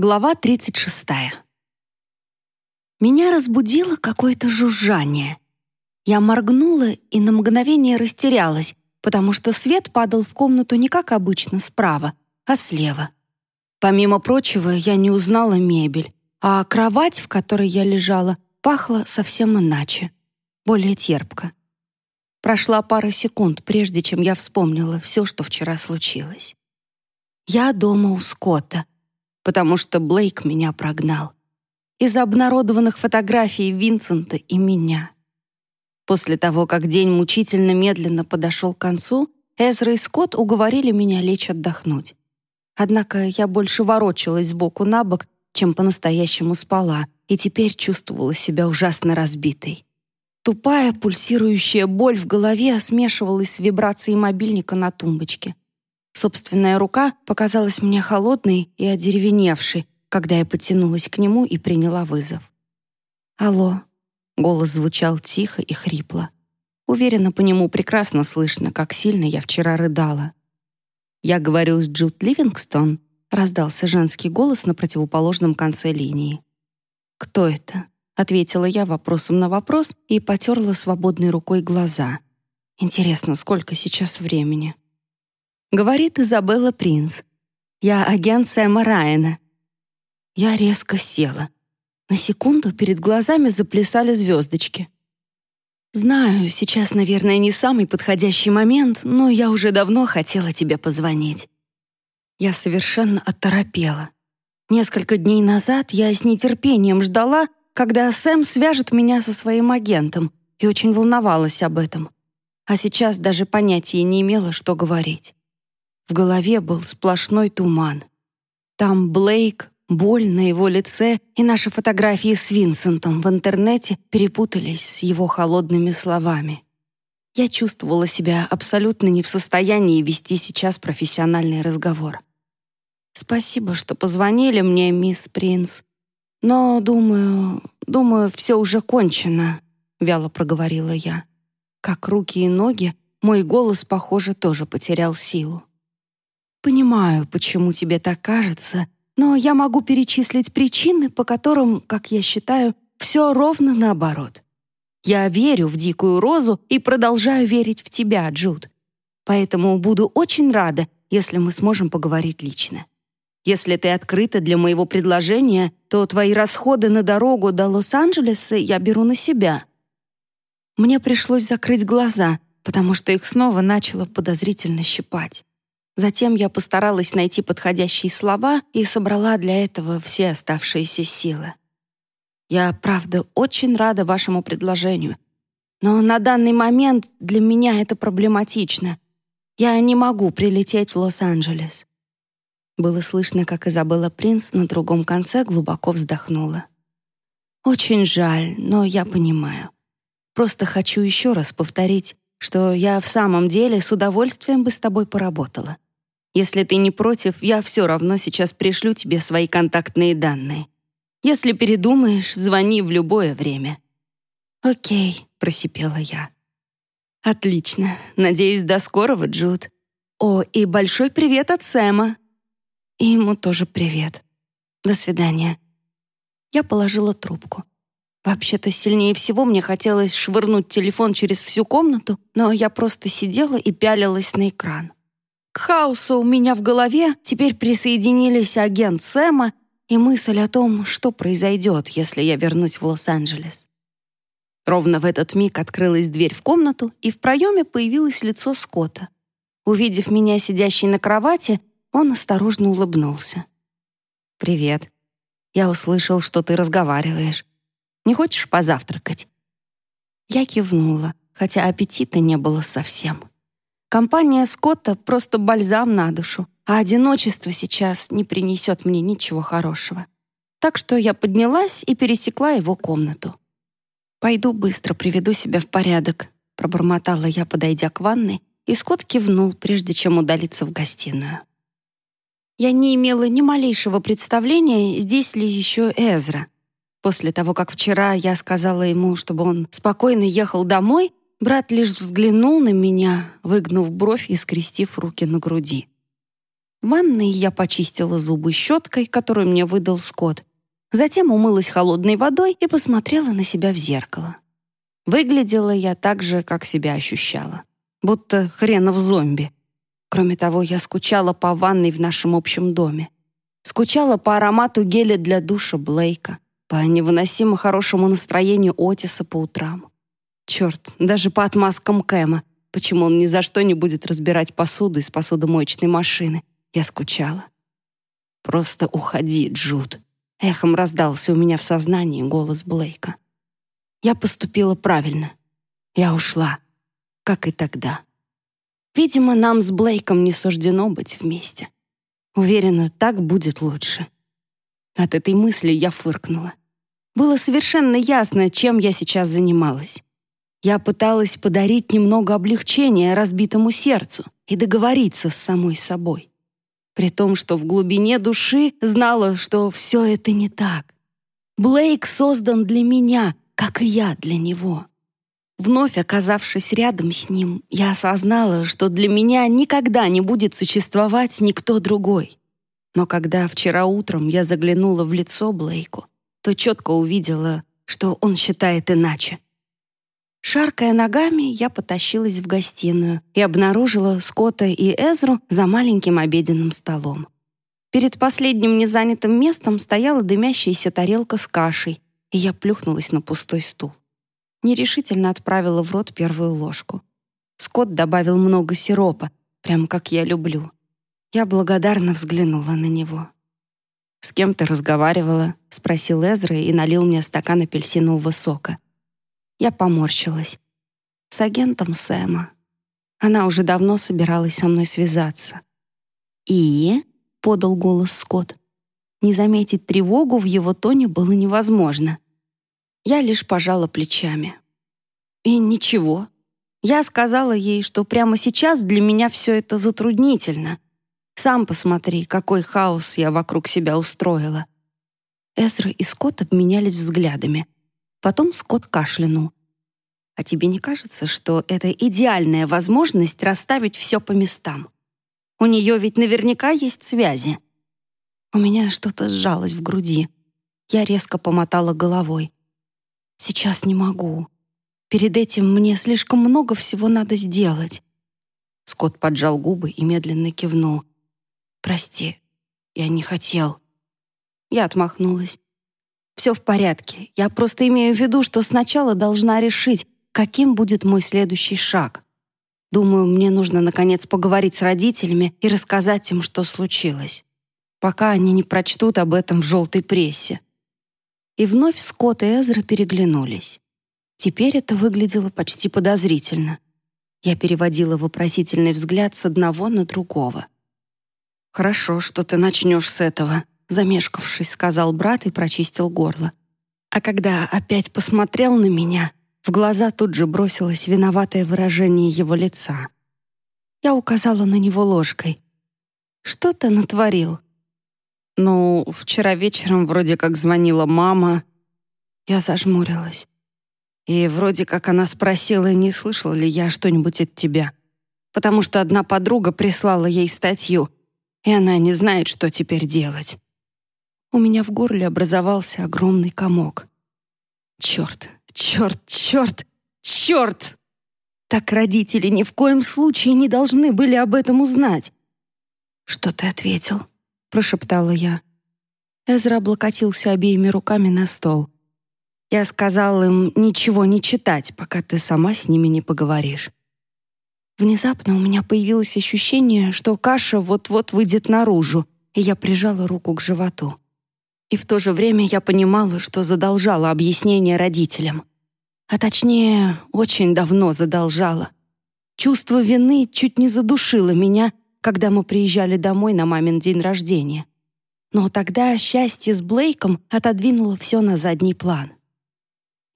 Глава 36. Меня разбудило какое-то жужжание. Я моргнула и на мгновение растерялась, потому что свет падал в комнату не как обычно справа, а слева. Помимо прочего, я не узнала мебель, а кровать, в которой я лежала, пахла совсем иначе, более терпко. Прошла пара секунд, прежде чем я вспомнила все, что вчера случилось. Я дома у Скотта — потому что Блейк меня прогнал. Из-за обнародованных фотографий Винсента и меня. После того, как день мучительно медленно подошел к концу, Эзра и Скотт уговорили меня лечь отдохнуть. Однако я больше ворочалась сбоку на бок, чем по-настоящему спала, и теперь чувствовала себя ужасно разбитой. Тупая пульсирующая боль в голове смешивалась с вибрацией мобильника на тумбочке. Собственная рука показалась мне холодной и одеревеневшей, когда я потянулась к нему и приняла вызов. «Алло», — голос звучал тихо и хрипло. Уверена, по нему прекрасно слышно, как сильно я вчера рыдала. «Я говорю с Джуд Ливингстон», — раздался женский голос на противоположном конце линии. «Кто это?» — ответила я вопросом на вопрос и потерла свободной рукой глаза. «Интересно, сколько сейчас времени?» Говорит Изабелла Принц. «Я агент Сэма Райана». Я резко села. На секунду перед глазами заплясали звездочки. «Знаю, сейчас, наверное, не самый подходящий момент, но я уже давно хотела тебе позвонить». Я совершенно оторопела. Несколько дней назад я с нетерпением ждала, когда Сэм свяжет меня со своим агентом, и очень волновалась об этом. А сейчас даже понятия не имела, что говорить. В голове был сплошной туман. Там Блейк, боль на его лице и наши фотографии с Винсентом в интернете перепутались с его холодными словами. Я чувствовала себя абсолютно не в состоянии вести сейчас профессиональный разговор. «Спасибо, что позвонили мне, мисс Принц. Но, думаю, думаю, все уже кончено», — вяло проговорила я. Как руки и ноги, мой голос, похоже, тоже потерял силу. Понимаю, почему тебе так кажется, но я могу перечислить причины, по которым, как я считаю, все ровно наоборот. Я верю в дикую розу и продолжаю верить в тебя, Джуд. Поэтому буду очень рада, если мы сможем поговорить лично. Если ты открыта для моего предложения, то твои расходы на дорогу до Лос-Анджелеса я беру на себя. Мне пришлось закрыть глаза, потому что их снова начало подозрительно щипать. Затем я постаралась найти подходящие слова и собрала для этого все оставшиеся силы. Я, правда, очень рада вашему предложению. Но на данный момент для меня это проблематично. Я не могу прилететь в Лос-Анджелес. Было слышно, как Изабелла Принц на другом конце глубоко вздохнула. Очень жаль, но я понимаю. Просто хочу еще раз повторить, что я в самом деле с удовольствием бы с тобой поработала. Если ты не против, я все равно сейчас пришлю тебе свои контактные данные. Если передумаешь, звони в любое время». «Окей», — просипела я. «Отлично. Надеюсь, до скорого, Джуд. О, и большой привет от Сэма». И ему тоже привет. До свидания. Я положила трубку. Вообще-то сильнее всего мне хотелось швырнуть телефон через всю комнату, но я просто сидела и пялилась на экран. К хаосу у меня в голове теперь присоединились агент Сэма и мысль о том, что произойдет, если я вернусь в Лос-Анджелес. Ровно в этот миг открылась дверь в комнату, и в проеме появилось лицо Скотта. Увидев меня сидящей на кровати, он осторожно улыбнулся. «Привет. Я услышал, что ты разговариваешь. Не хочешь позавтракать?» Я кивнула, хотя аппетита не было совсем. Компания Скотта — просто бальзам на душу, а одиночество сейчас не принесет мне ничего хорошего. Так что я поднялась и пересекла его комнату. «Пойду быстро приведу себя в порядок», — пробормотала я, подойдя к ванной, и Скотт кивнул, прежде чем удалиться в гостиную. Я не имела ни малейшего представления, здесь ли еще Эзра. После того, как вчера я сказала ему, чтобы он спокойно ехал домой, Брат лишь взглянул на меня, выгнув бровь и скрестив руки на груди. В ванной я почистила зубы щеткой, которую мне выдал Скотт. Затем умылась холодной водой и посмотрела на себя в зеркало. Выглядела я так же, как себя ощущала. Будто хренов зомби. Кроме того, я скучала по ванной в нашем общем доме. Скучала по аромату геля для душа Блейка, по невыносимо хорошему настроению Отиса по утрам. Черт, даже по отмазкам Кэма, почему он ни за что не будет разбирать посуду из посудомоечной машины, я скучала. «Просто уходи, Джуд», — эхом раздался у меня в сознании голос Блейка. Я поступила правильно. Я ушла, как и тогда. Видимо, нам с Блейком не суждено быть вместе. Уверена, так будет лучше. От этой мысли я фыркнула. Было совершенно ясно, чем я сейчас занималась. Я пыталась подарить немного облегчения разбитому сердцу и договориться с самой собой при том, что в глубине души знала, что все это не так. Блейк создан для меня, как и я для него. Вновь оказавшись рядом с ним, я осознала, что для меня никогда не будет существовать никто другой. Но когда вчера утром я заглянула в лицо Блейку, то четко увидела, что он считает иначе. Шаркая ногами, я потащилась в гостиную и обнаружила Скотта и Эзру за маленьким обеденным столом. Перед последним незанятым местом стояла дымящаяся тарелка с кашей, и я плюхнулась на пустой стул. Нерешительно отправила в рот первую ложку. Скотт добавил много сиропа, прямо как я люблю. Я благодарно взглянула на него. «С кем ты разговаривала?» — спросил Эзра и налил мне стакан апельсинового сока. Я поморщилась. С агентом Сэма. Она уже давно собиралась со мной связаться. «И?» — подал голос Скотт. Не заметить тревогу в его тоне было невозможно. Я лишь пожала плечами. И ничего. Я сказала ей, что прямо сейчас для меня все это затруднительно. Сам посмотри, какой хаос я вокруг себя устроила. Эзра и Скотт обменялись взглядами. Потом Скотт кашлянул. «А тебе не кажется, что это идеальная возможность расставить все по местам? У нее ведь наверняка есть связи». У меня что-то сжалось в груди. Я резко помотала головой. «Сейчас не могу. Перед этим мне слишком много всего надо сделать». Скотт поджал губы и медленно кивнул. «Прости, я не хотел». Я отмахнулась. Все в порядке. Я просто имею в виду, что сначала должна решить, каким будет мой следующий шаг. Думаю, мне нужно, наконец, поговорить с родителями и рассказать им, что случилось, пока они не прочтут об этом в желтой прессе. И вновь Скотт и Эзра переглянулись. Теперь это выглядело почти подозрительно. Я переводила вопросительный взгляд с одного на другого. «Хорошо, что ты начнешь с этого», замешкавшись, сказал брат и прочистил горло. А когда опять посмотрел на меня, в глаза тут же бросилось виноватое выражение его лица. Я указала на него ложкой. «Что ты натворил?» «Ну, вчера вечером вроде как звонила мама». Я зажмурилась. И вроде как она спросила, не слышала ли я что-нибудь от тебя. Потому что одна подруга прислала ей статью, и она не знает, что теперь делать. У меня в горле образовался огромный комок. Черт, черт, черт, черт! Так родители ни в коем случае не должны были об этом узнать. «Что ты ответил?» — прошептала я. Эзра облокотился обеими руками на стол. Я сказал им ничего не читать, пока ты сама с ними не поговоришь. Внезапно у меня появилось ощущение, что каша вот-вот выйдет наружу, и я прижала руку к животу. И в то же время я понимала, что задолжала объяснение родителям. А точнее, очень давно задолжала. Чувство вины чуть не задушило меня, когда мы приезжали домой на мамин день рождения. Но тогда счастье с Блейком отодвинуло все на задний план.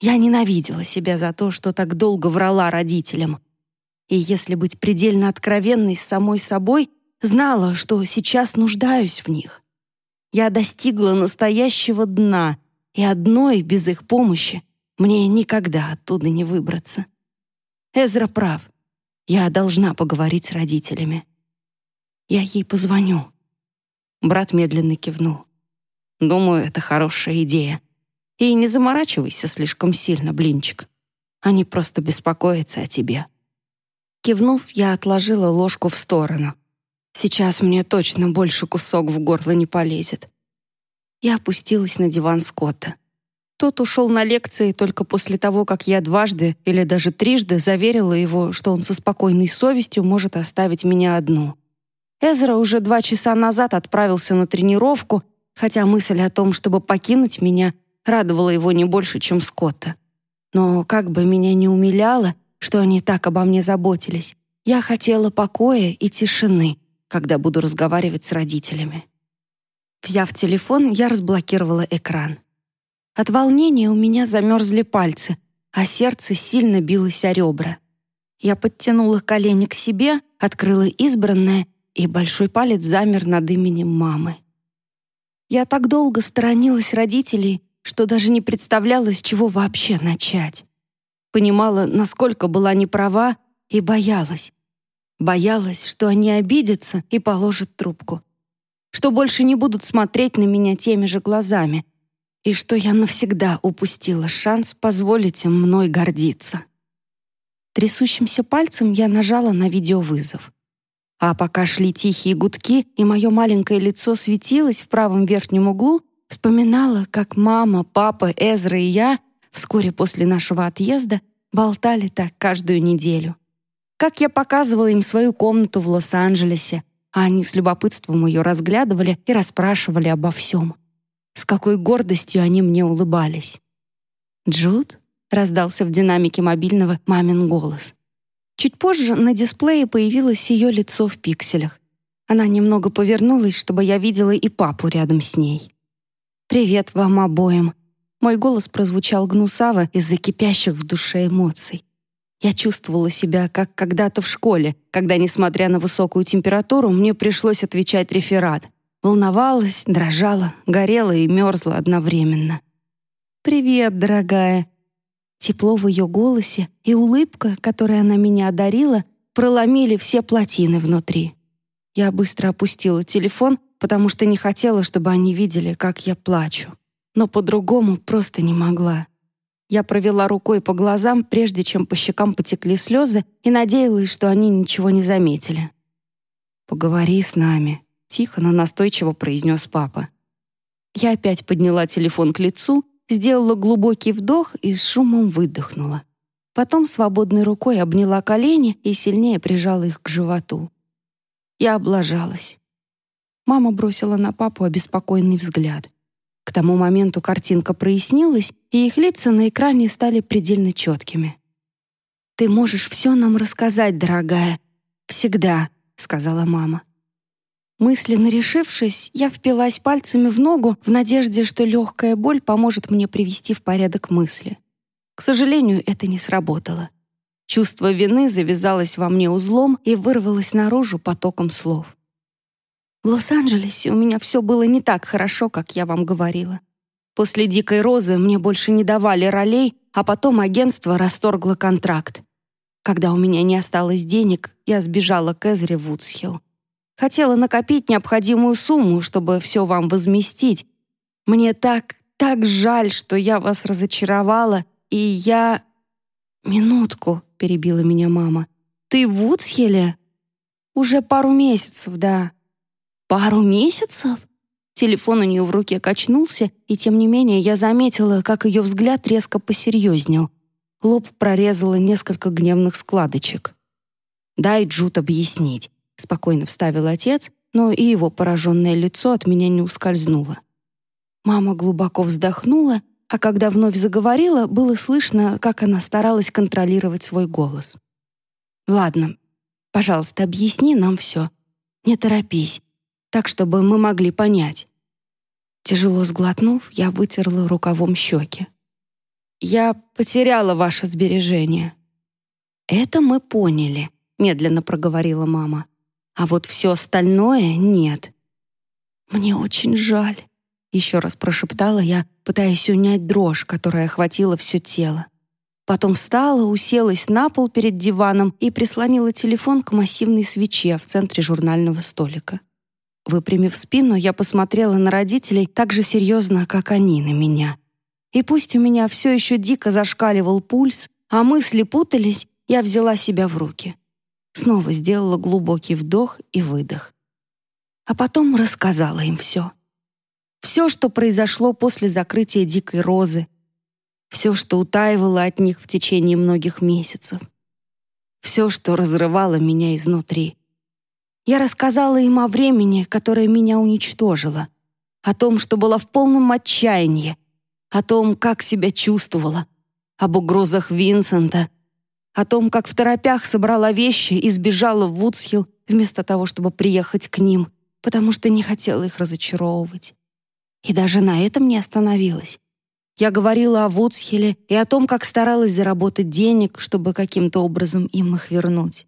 Я ненавидела себя за то, что так долго врала родителям. И если быть предельно откровенной с самой собой, знала, что сейчас нуждаюсь в них. Я достигла настоящего дна, и одной без их помощи мне никогда оттуда не выбраться. Эзра прав. Я должна поговорить с родителями. Я ей позвоню. Брат медленно кивнул. «Думаю, это хорошая идея. И не заморачивайся слишком сильно, блинчик. Они просто беспокоятся о тебе». Кивнув, я отложила ложку в сторону. Сейчас мне точно больше кусок в горло не полезет. Я опустилась на диван Скотта. Тот ушел на лекции только после того, как я дважды или даже трижды заверила его, что он со спокойной совестью может оставить меня одну. Эзра уже два часа назад отправился на тренировку, хотя мысль о том, чтобы покинуть меня, радовала его не больше, чем Скотта. Но как бы меня не умиляло, что они так обо мне заботились, я хотела покоя и тишины, когда буду разговаривать с родителями. Взяв телефон, я разблокировала экран. От волнения у меня замерзли пальцы, а сердце сильно билось о ребра. Я подтянула колени к себе, открыла избранное, и большой палец замер над именем мамы. Я так долго сторонилась родителей, что даже не представляла, с чего вообще начать. Понимала, насколько была неправа, и боялась. Боялась, что они обидятся и положат трубку. Что больше не будут смотреть на меня теми же глазами, и что я навсегда упустила шанс позволить им мной гордиться. Трясущимся пальцем я нажала на видеовызов. А пока шли тихие гудки, и мое маленькое лицо светилось в правом верхнем углу, вспоминала, как мама, папа, Эзра и я вскоре после нашего отъезда болтали так каждую неделю. Как я показывала им свою комнату в Лос-Анджелесе, а они с любопытством ее разглядывали и расспрашивали обо всем. С какой гордостью они мне улыбались. «Джуд?» — раздался в динамике мобильного мамин голос. Чуть позже на дисплее появилось ее лицо в пикселях. Она немного повернулась, чтобы я видела и папу рядом с ней. «Привет вам обоим!» Мой голос прозвучал гнусаво из-за кипящих в душе эмоций. Я чувствовала себя, как когда-то в школе, когда, несмотря на высокую температуру, мне пришлось отвечать реферат — Волновалась, дрожала, горела и мерзла одновременно. «Привет, дорогая!» Тепло в ее голосе и улыбка, которой она меня одарила, проломили все плотины внутри. Я быстро опустила телефон, потому что не хотела, чтобы они видели, как я плачу. Но по-другому просто не могла. Я провела рукой по глазам, прежде чем по щекам потекли слезы, и надеялась, что они ничего не заметили. «Поговори с нами», Тихо, но настойчиво произнес папа. Я опять подняла телефон к лицу, сделала глубокий вдох и с шумом выдохнула. Потом свободной рукой обняла колени и сильнее прижала их к животу. Я облажалась. Мама бросила на папу обеспокоенный взгляд. К тому моменту картинка прояснилась, и их лица на экране стали предельно четкими. «Ты можешь все нам рассказать, дорогая. Всегда», — сказала мама. Мысленно решившись, я впилась пальцами в ногу в надежде, что легкая боль поможет мне привести в порядок мысли. К сожалению, это не сработало. Чувство вины завязалось во мне узлом и вырвалось наружу потоком слов. В Лос-Анджелесе у меня все было не так хорошо, как я вам говорила. После «Дикой розы» мне больше не давали ролей, а потом агентство расторгло контракт. Когда у меня не осталось денег, я сбежала к Эзре в Вудсхилл. Хотела накопить необходимую сумму, чтобы все вам возместить. Мне так, так жаль, что я вас разочаровала, и я...» «Минутку», — перебила меня мама. «Ты в Вудсхеле?» «Уже пару месяцев, да». «Пару месяцев?» Телефон у нее в руке качнулся, и тем не менее я заметила, как ее взгляд резко посерьезнел. Лоб прорезало несколько гневных складочек. «Дай Джут объяснить спокойно вставил отец, но и его пораженное лицо от меня не ускользнуло. Мама глубоко вздохнула, а когда вновь заговорила, было слышно, как она старалась контролировать свой голос. «Ладно, пожалуйста, объясни нам все. Не торопись, так, чтобы мы могли понять». Тяжело сглотнув, я вытерла рукавом щеки. «Я потеряла ваше сбережение». «Это мы поняли», — медленно проговорила мама а вот все остальное нет. «Мне очень жаль», — еще раз прошептала я, пытаясь унять дрожь, которая охватила все тело. Потом встала, уселась на пол перед диваном и прислонила телефон к массивной свече в центре журнального столика. Выпрямив спину, я посмотрела на родителей так же серьезно, как они на меня. И пусть у меня все еще дико зашкаливал пульс, а мысли путались, я взяла себя в руки. Снова сделала глубокий вдох и выдох. А потом рассказала им все. Все, что произошло после закрытия Дикой Розы. Все, что утаивало от них в течение многих месяцев. Все, что разрывало меня изнутри. Я рассказала им о времени, которое меня уничтожило, о том, что была в полном отчаянии, о том, как себя чувствовала, об угрозах Винсента, о том, как в торопях собрала вещи и сбежала в Вудсхилл вместо того, чтобы приехать к ним, потому что не хотела их разочаровывать. И даже на этом не остановилась. Я говорила о Вудсхилле и о том, как старалась заработать денег, чтобы каким-то образом им их вернуть.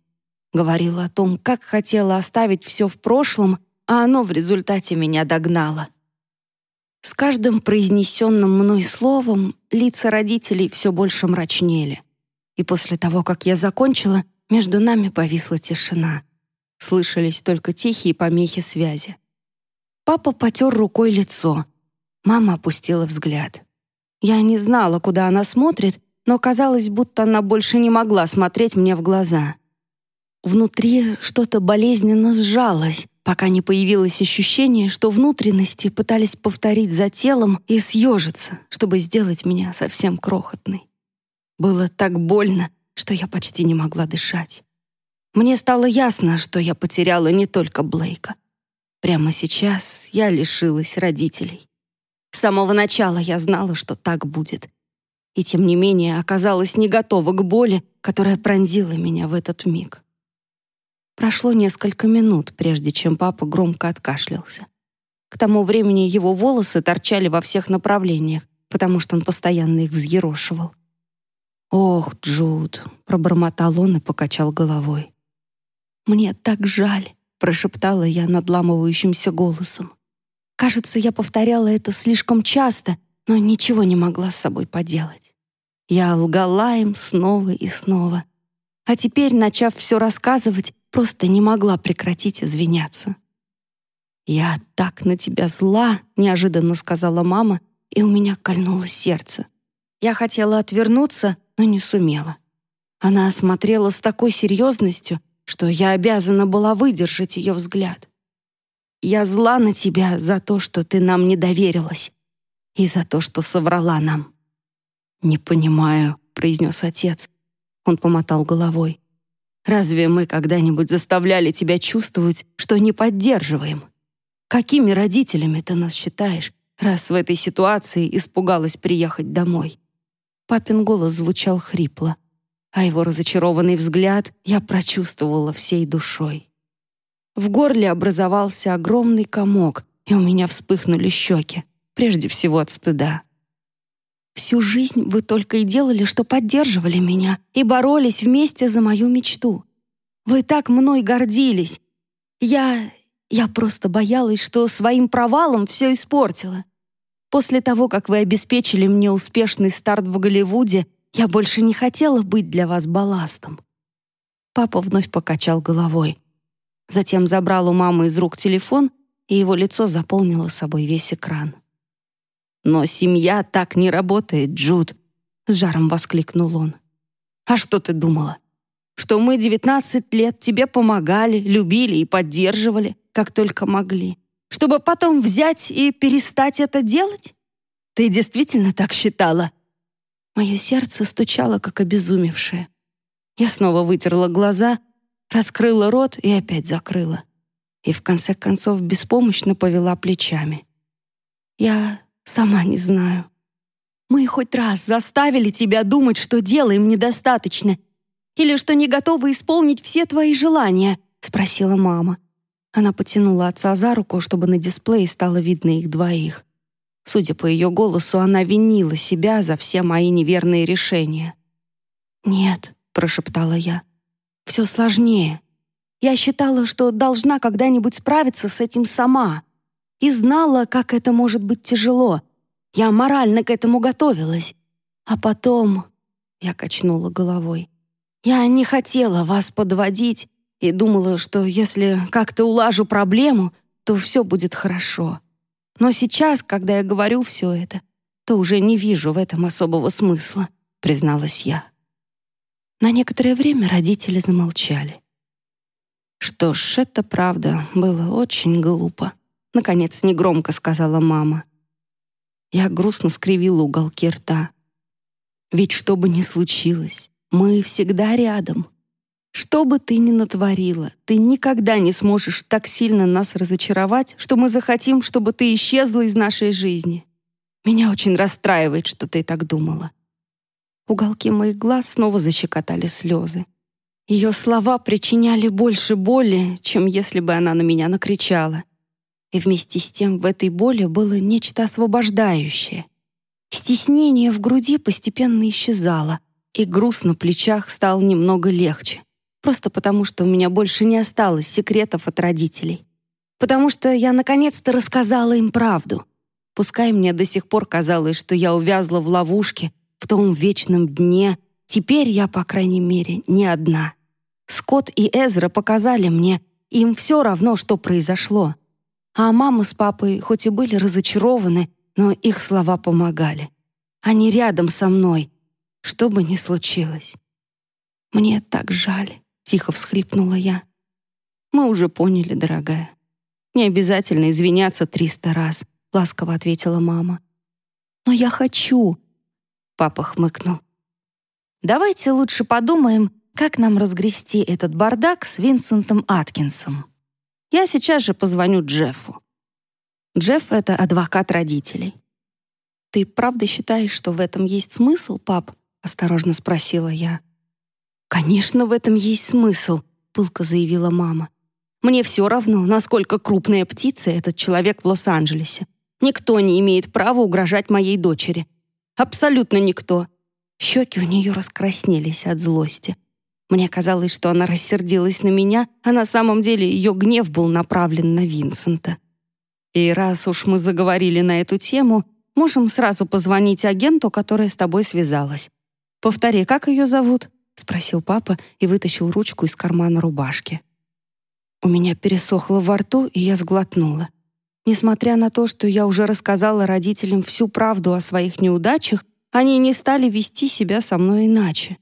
Говорила о том, как хотела оставить все в прошлом, а оно в результате меня догнало. С каждым произнесенным мной словом лица родителей все больше мрачнели. И после того, как я закончила, между нами повисла тишина. Слышались только тихие помехи связи. Папа потер рукой лицо. Мама опустила взгляд. Я не знала, куда она смотрит, но казалось, будто она больше не могла смотреть мне в глаза. Внутри что-то болезненно сжалось, пока не появилось ощущение, что внутренности пытались повторить за телом и съежиться, чтобы сделать меня совсем крохотной. Было так больно, что я почти не могла дышать. Мне стало ясно, что я потеряла не только Блейка. Прямо сейчас я лишилась родителей. С самого начала я знала, что так будет. И тем не менее оказалась не готова к боли, которая пронзила меня в этот миг. Прошло несколько минут, прежде чем папа громко откашлялся. К тому времени его волосы торчали во всех направлениях, потому что он постоянно их взъерошивал. «Ох, Джуд!» — пробормотал он и покачал головой. «Мне так жаль!» прошептала я надламывающимся голосом. Кажется, я повторяла это слишком часто, но ничего не могла с собой поделать. Я лгала им снова и снова. А теперь, начав все рассказывать, просто не могла прекратить извиняться. «Я так на тебя зла», — неожиданно сказала мама, и у меня кольнуло сердце. Я хотела отвернуться, но не сумела. Она осмотрела с такой серьезностью, что я обязана была выдержать ее взгляд. Я зла на тебя за то, что ты нам не доверилась, и за то, что соврала нам. «Не понимаю», — произнес отец. Он помотал головой. «Разве мы когда-нибудь заставляли тебя чувствовать, что не поддерживаем? Какими родителями ты нас считаешь, раз в этой ситуации испугалась приехать домой?» Папин голос звучал хрипло а его разочарованный взгляд я прочувствовала всей душой. В горле образовался огромный комок, и у меня вспыхнули щеки, прежде всего от стыда. Всю жизнь вы только и делали, что поддерживали меня и боролись вместе за мою мечту. Вы так мной гордились. Я... я просто боялась, что своим провалом все испортила. После того, как вы обеспечили мне успешный старт в Голливуде, я больше не хотела быть для вас балластом». Папа вновь покачал головой. Затем забрал у мамы из рук телефон, и его лицо заполнило собой весь экран. «Но семья так не работает, Джуд!» — с жаром воскликнул он. «А что ты думала? Что мы 19 лет тебе помогали, любили и поддерживали, как только могли, чтобы потом взять и перестать это делать? Ты действительно так считала?» Мое сердце стучало, как обезумевшее. Я снова вытерла глаза, раскрыла рот и опять закрыла. И в конце концов беспомощно повела плечами. Я сама не знаю. Мы хоть раз заставили тебя думать, что делаем недостаточно, или что не готовы исполнить все твои желания, спросила мама. Она потянула отца за руку, чтобы на дисплее стало видно их двоих. Судя по ее голосу, она винила себя за все мои неверные решения. «Нет», — прошептала я, — «все сложнее. Я считала, что должна когда-нибудь справиться с этим сама. И знала, как это может быть тяжело. Я морально к этому готовилась. А потом...» — я качнула головой. «Я не хотела вас подводить и думала, что если как-то улажу проблему, то все будет хорошо. Но сейчас, когда я говорю все это, то уже не вижу в этом особого смысла», — призналась я. На некоторое время родители замолчали. «Что ж, это правда, было очень глупо», — наконец негромко сказала мама. Я грустно скривила уголки рта. «Ведь что бы ни случилось, мы всегда рядом. Что бы ты ни натворила, ты никогда не сможешь так сильно нас разочаровать, что мы захотим, чтобы ты исчезла из нашей жизни. Меня очень расстраивает, что ты так думала». Уголки моих глаз снова защекотали слезы. Ее слова причиняли больше боли, чем если бы она на меня накричала. И вместе с тем в этой боли было нечто освобождающее. Стеснение в груди постепенно исчезало, и груз на плечах стал немного легче. Просто потому, что у меня больше не осталось секретов от родителей. Потому что я наконец-то рассказала им правду. Пускай мне до сих пор казалось, что я увязла в ловушке, в том вечном дне, теперь я, по крайней мере, не одна. Скотт и Эзра показали мне, им все равно, что произошло. А мама с папой хоть и были разочарованы, но их слова помогали. Они рядом со мной, что бы ни случилось. «Мне так жаль», — тихо всхлипнула я. «Мы уже поняли, дорогая. Не обязательно извиняться триста раз», — ласково ответила мама. «Но я хочу», — папа хмыкнул. «Давайте лучше подумаем, как нам разгрести этот бардак с Винсентом Аткинсом». Я сейчас же позвоню Джеффу. Джефф — это адвокат родителей. «Ты правда считаешь, что в этом есть смысл, пап?» — осторожно спросила я. «Конечно, в этом есть смысл», — пылко заявила мама. «Мне все равно, насколько крупная птица этот человек в Лос-Анджелесе. Никто не имеет права угрожать моей дочери. Абсолютно никто». Щеки у нее раскраснелись от злости. Мне казалось, что она рассердилась на меня, а на самом деле ее гнев был направлен на Винсента. И раз уж мы заговорили на эту тему, можем сразу позвонить агенту, которая с тобой связалась. Повтори, как ее зовут? спросил папа и вытащил ручку из кармана рубашки. У меня пересохло во рту, и я сглотнула. Несмотря на то, что я уже рассказала родителям всю правду о своих неудачах, они не стали вести себя со мной иначе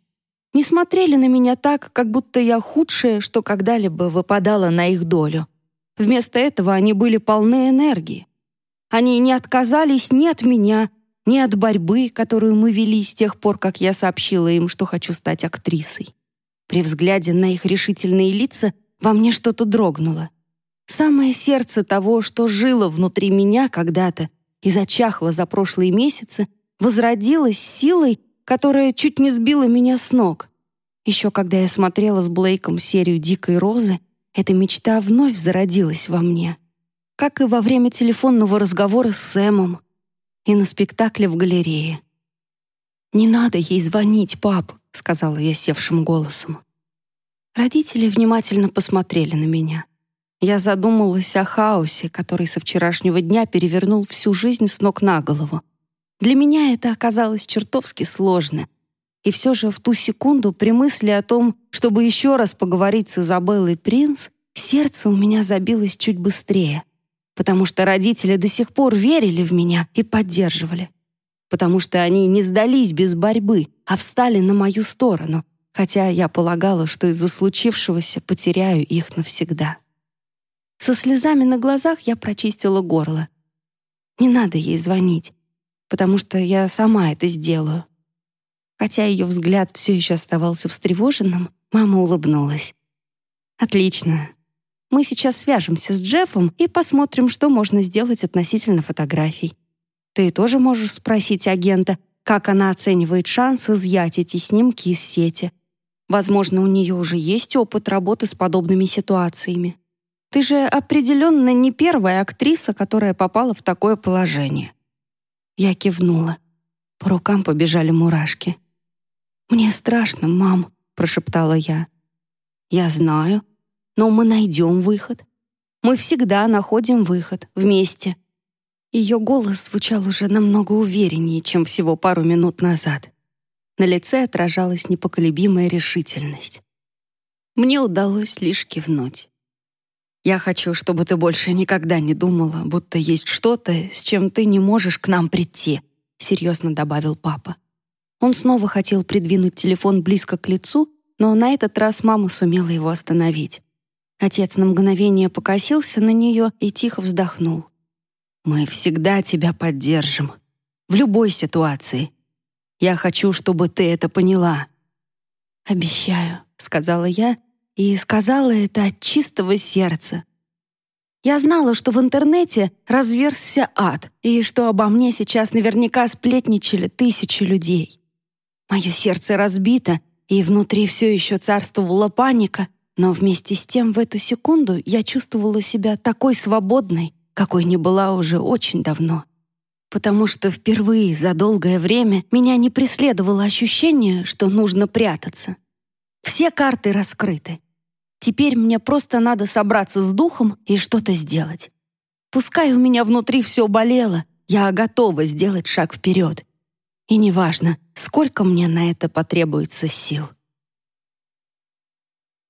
не смотрели на меня так, как будто я худшее, что когда-либо выпадало на их долю. Вместо этого они были полны энергии. Они не отказались ни от меня, ни от борьбы, которую мы вели с тех пор, как я сообщила им, что хочу стать актрисой. При взгляде на их решительные лица во мне что-то дрогнуло. Самое сердце того, что жило внутри меня когда-то и зачахло за прошлые месяцы, возродилось силой, которая чуть не сбила меня с ног. Еще когда я смотрела с Блейком серию «Дикой розы», эта мечта вновь зародилась во мне. Как и во время телефонного разговора с Сэмом и на спектакле в галерее. «Не надо ей звонить, пап», — сказала я севшим голосом. Родители внимательно посмотрели на меня. Я задумалась о хаосе, который со вчерашнего дня перевернул всю жизнь с ног на голову. Для меня это оказалось чертовски сложно. И все же в ту секунду при мысли о том, чтобы еще раз поговорить с Изабеллой Принц, сердце у меня забилось чуть быстрее, потому что родители до сих пор верили в меня и поддерживали, потому что они не сдались без борьбы, а встали на мою сторону, хотя я полагала, что из-за случившегося потеряю их навсегда. Со слезами на глазах я прочистила горло. Не надо ей звонить потому что я сама это сделаю. Хотя ее взгляд все еще оставался встревоженным, мама улыбнулась. «Отлично. Мы сейчас свяжемся с Джеффом и посмотрим, что можно сделать относительно фотографий. Ты тоже можешь спросить агента, как она оценивает шанс изъять эти снимки из сети. Возможно, у нее уже есть опыт работы с подобными ситуациями. Ты же определенно не первая актриса, которая попала в такое положение. Я кивнула. По рукам побежали мурашки. «Мне страшно, мам», — прошептала я. «Я знаю, но мы найдем выход. Мы всегда находим выход вместе». Ее голос звучал уже намного увереннее, чем всего пару минут назад. На лице отражалась непоколебимая решительность. Мне удалось лишь кивнуть. Я хочу, чтобы ты больше никогда не думала, будто есть что-то, с чем ты не можешь к нам прийти», — серьезно добавил папа. Он снова хотел придвинуть телефон близко к лицу, но на этот раз мама сумела его остановить. Отец на мгновение покосился на нее и тихо вздохнул. «Мы всегда тебя поддержим. В любой ситуации. Я хочу, чтобы ты это поняла». «Обещаю», — сказала я, и сказала это от чистого сердца. Я знала, что в интернете разверзся ад, и что обо мне сейчас наверняка сплетничали тысячи людей. Мое сердце разбито, и внутри все еще царствовала паника, но вместе с тем в эту секунду я чувствовала себя такой свободной, какой не была уже очень давно. Потому что впервые за долгое время меня не преследовало ощущение, что нужно прятаться. Все карты раскрыты. Теперь мне просто надо собраться с духом и что-то сделать. Пускай у меня внутри все болело, я готова сделать шаг вперед. И неважно, сколько мне на это потребуется сил.